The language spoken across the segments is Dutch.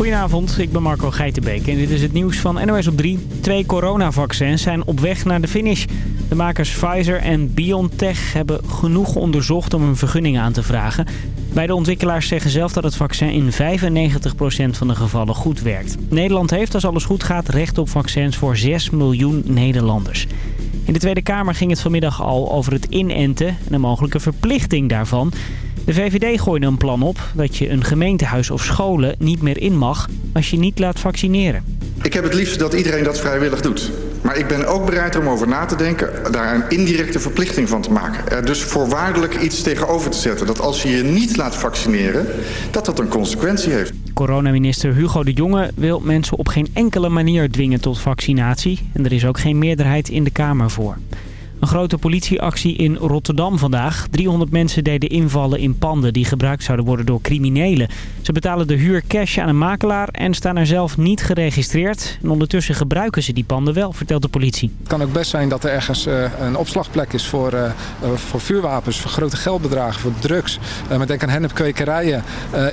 Goedenavond, ik ben Marco Geitenbeek en dit is het nieuws van NOS op 3. Twee coronavaccins zijn op weg naar de finish. De makers Pfizer en BioNTech hebben genoeg onderzocht om een vergunning aan te vragen. Beide ontwikkelaars zeggen zelf dat het vaccin in 95% van de gevallen goed werkt. Nederland heeft, als alles goed gaat, recht op vaccins voor 6 miljoen Nederlanders. In de Tweede Kamer ging het vanmiddag al over het inenten en een mogelijke verplichting daarvan. De VVD gooide een plan op dat je een gemeentehuis of scholen niet meer in mag als je niet laat vaccineren. Ik heb het liefst dat iedereen dat vrijwillig doet. Maar ik ben ook bereid om over na te denken, daar een indirecte verplichting van te maken. Er dus voorwaardelijk iets tegenover te zetten. Dat als je je niet laat vaccineren, dat dat een consequentie heeft. Coronaminister Hugo de Jonge wil mensen op geen enkele manier dwingen tot vaccinatie. En er is ook geen meerderheid in de Kamer voor. Een grote politieactie in Rotterdam vandaag. 300 mensen deden invallen in panden die gebruikt zouden worden door criminelen. Ze betalen de huur cash aan een makelaar en staan er zelf niet geregistreerd. En ondertussen gebruiken ze die panden wel, vertelt de politie. Het kan ook best zijn dat er ergens uh, een opslagplek is voor, uh, voor vuurwapens, voor grote geldbedragen, voor drugs. Met denk aan hennepkwekerijen,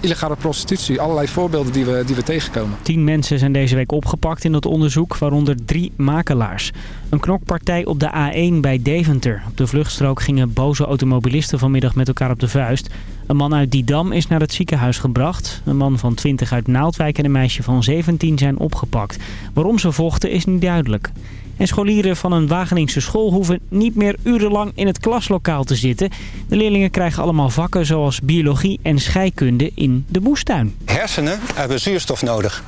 illegale prostitutie. Allerlei voorbeelden die we, die we tegenkomen. Tien mensen zijn deze week opgepakt in dat onderzoek, waaronder drie makelaars. Een knokpartij op de A1 bij Deventer. Op de vluchtstrook gingen boze automobilisten vanmiddag met elkaar op de vuist. Een man uit Didam is naar het ziekenhuis gebracht. Een man van 20 uit Naaldwijk en een meisje van 17 zijn opgepakt. Waarom ze vochten is niet duidelijk. En scholieren van een Wageningse school hoeven niet meer urenlang in het klaslokaal te zitten. De leerlingen krijgen allemaal vakken zoals biologie en scheikunde in de moestuin. Hersenen hebben zuurstof nodig.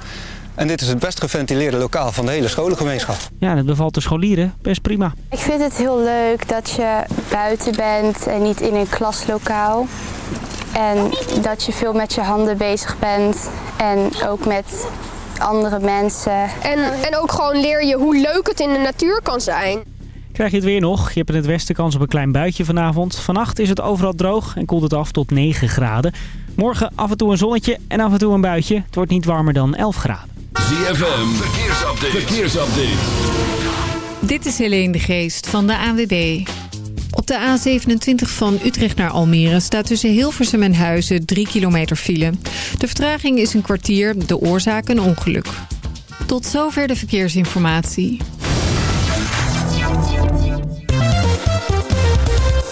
En dit is het best geventileerde lokaal van de hele scholengemeenschap. Ja, dat bevalt de scholieren best prima. Ik vind het heel leuk dat je buiten bent en niet in een klaslokaal. En dat je veel met je handen bezig bent en ook met andere mensen. En, en ook gewoon leer je hoe leuk het in de natuur kan zijn. Krijg je het weer nog? Je hebt in het westen kans op een klein buitje vanavond. Vannacht is het overal droog en koelt het af tot 9 graden. Morgen af en toe een zonnetje en af en toe een buitje. Het wordt niet warmer dan 11 graden. ZFM, verkeersupdate. verkeersupdate. Dit is Helene de Geest van de ANWB. Op de A27 van Utrecht naar Almere staat tussen Hilversum en Huizen 3 kilometer file. De vertraging is een kwartier, de oorzaak een ongeluk. Tot zover de verkeersinformatie.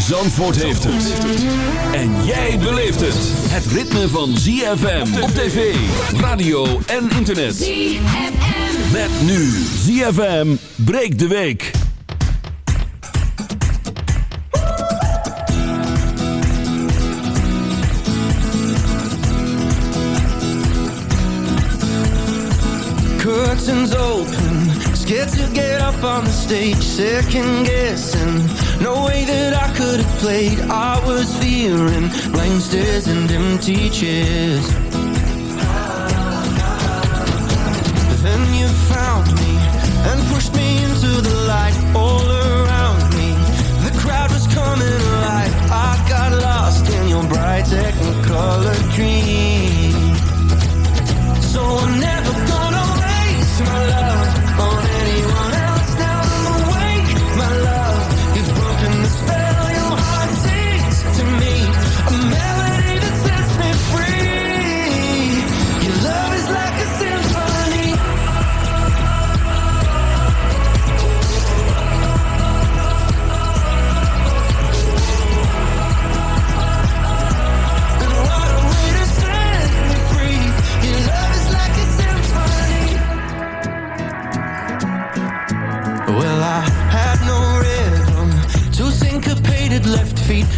Zandvoort heeft het. En jij beleeft het. Het ritme van ZFM op tv, radio en internet. ZFM. Met nu ZFM breekt de week. Curtains open, scared to get up on the stage, second guessing. No way that I could have played. I was fearing blank stares and empty chairs. Then you found me and pushed me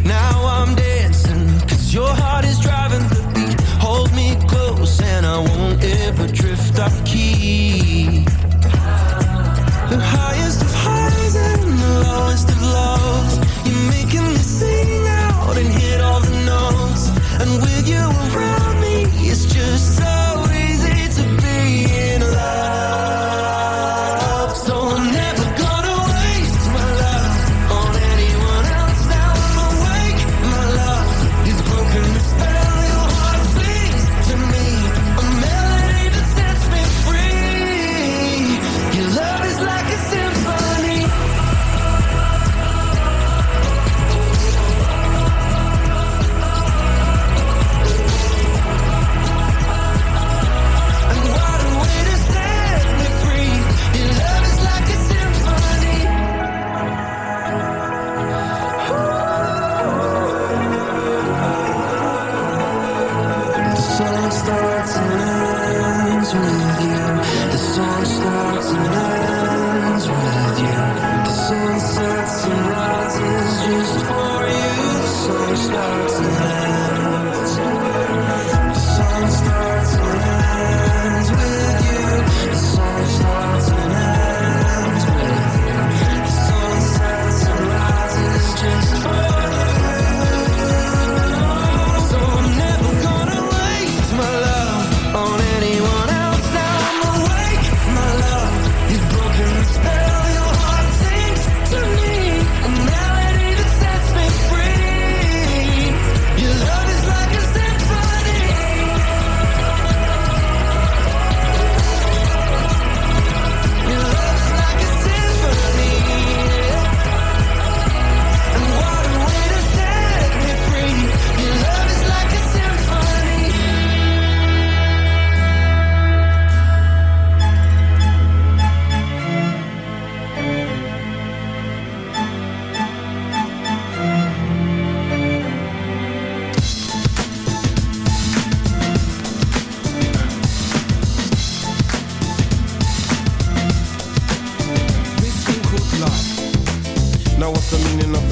Now I'm dead.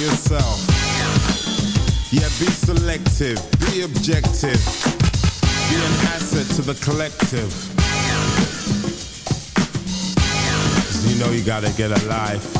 yourself. Yeah, be selective, be objective. You're an asset to the collective. You know you gotta get a life.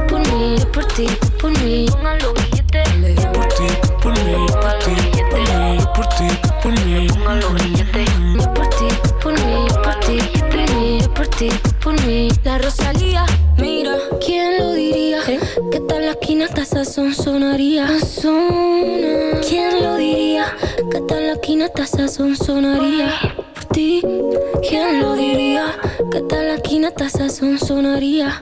por ti, por mí. Pongan los billetes. Por ti, por mí. Por ti, por mí. Por ti, por mí. Pongan. Por ti, por mí. Por ti, por mí. Por ti, por mí. La Rosalía, mira, ¿quién lo diría? ¿Eh? Que tal la esquina hasta esa son sonaría. ¿Quién lo diría? Que tal la esquina hasta esa son sonaría. Por ti, ¿quién lo diría? Que tal la esquina hasta esa son sonaría.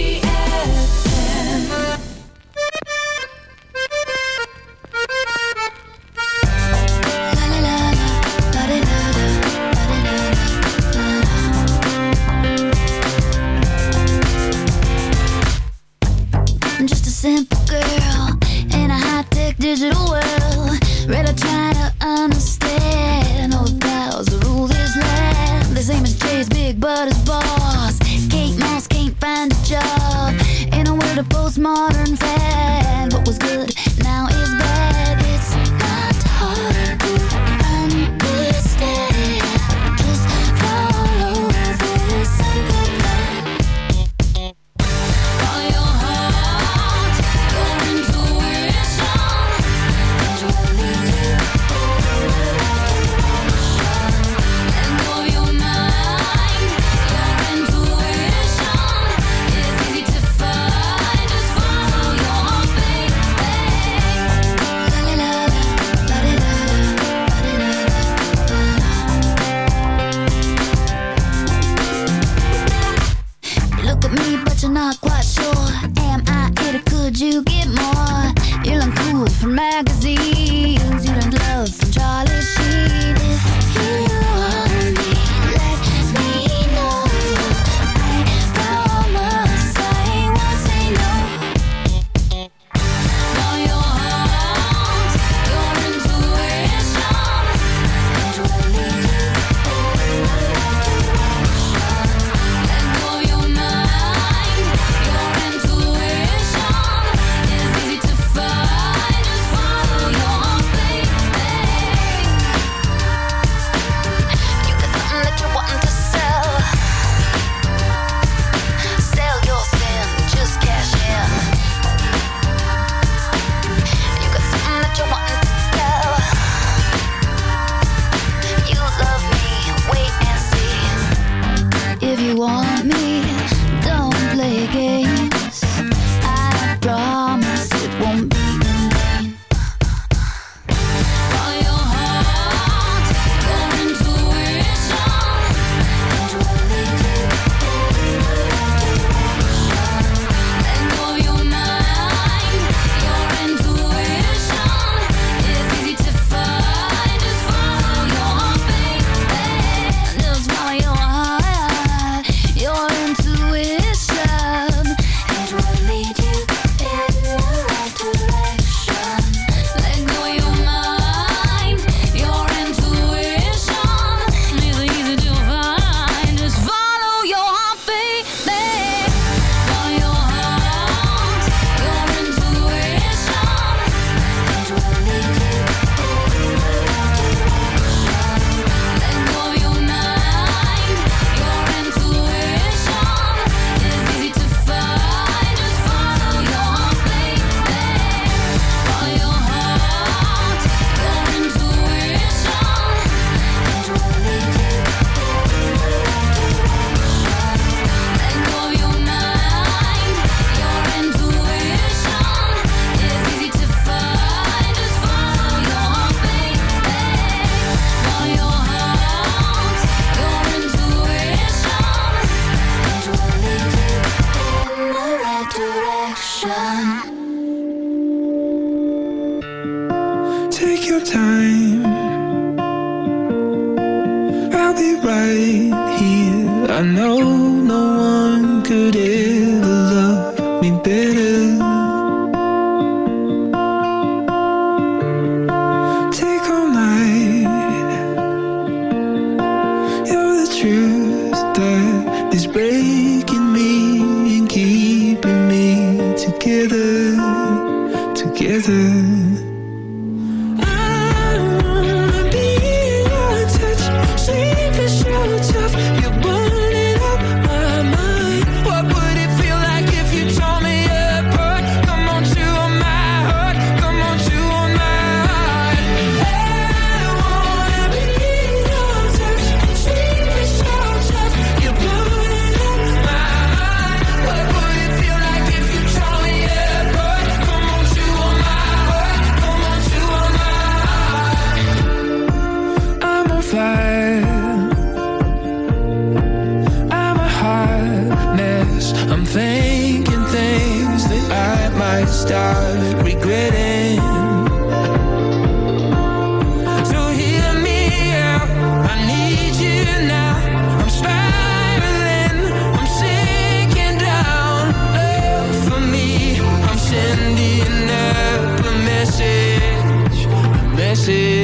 see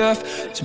yourself. To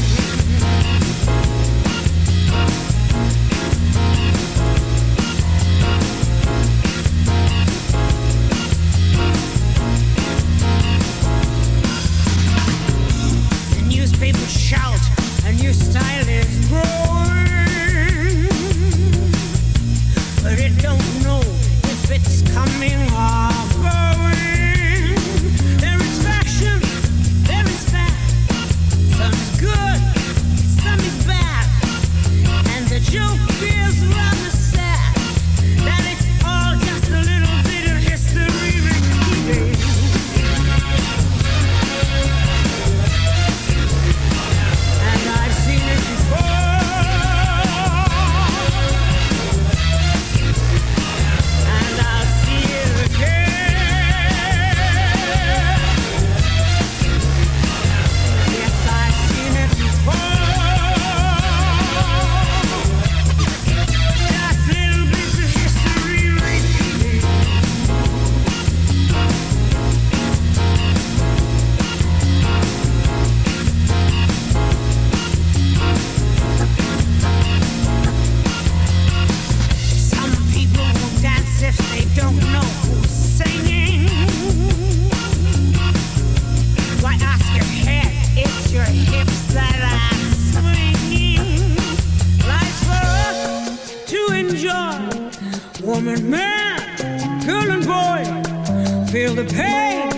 the pain,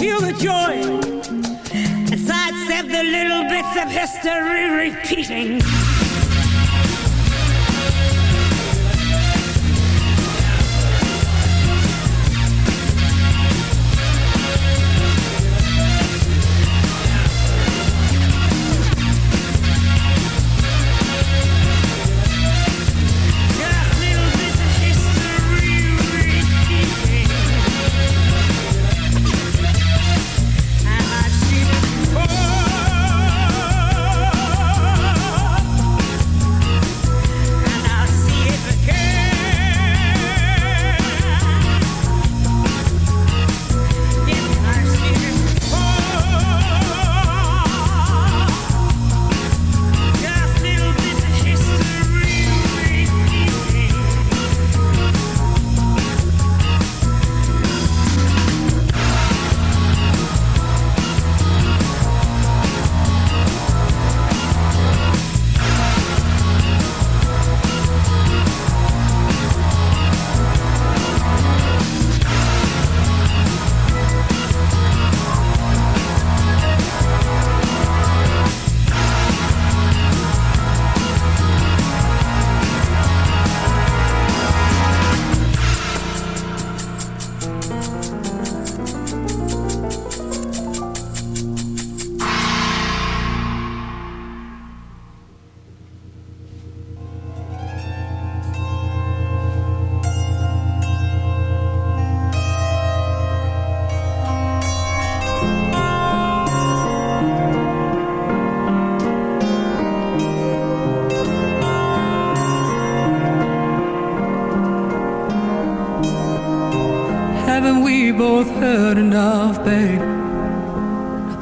feel the joy. Sidestep the little bits of history repeating.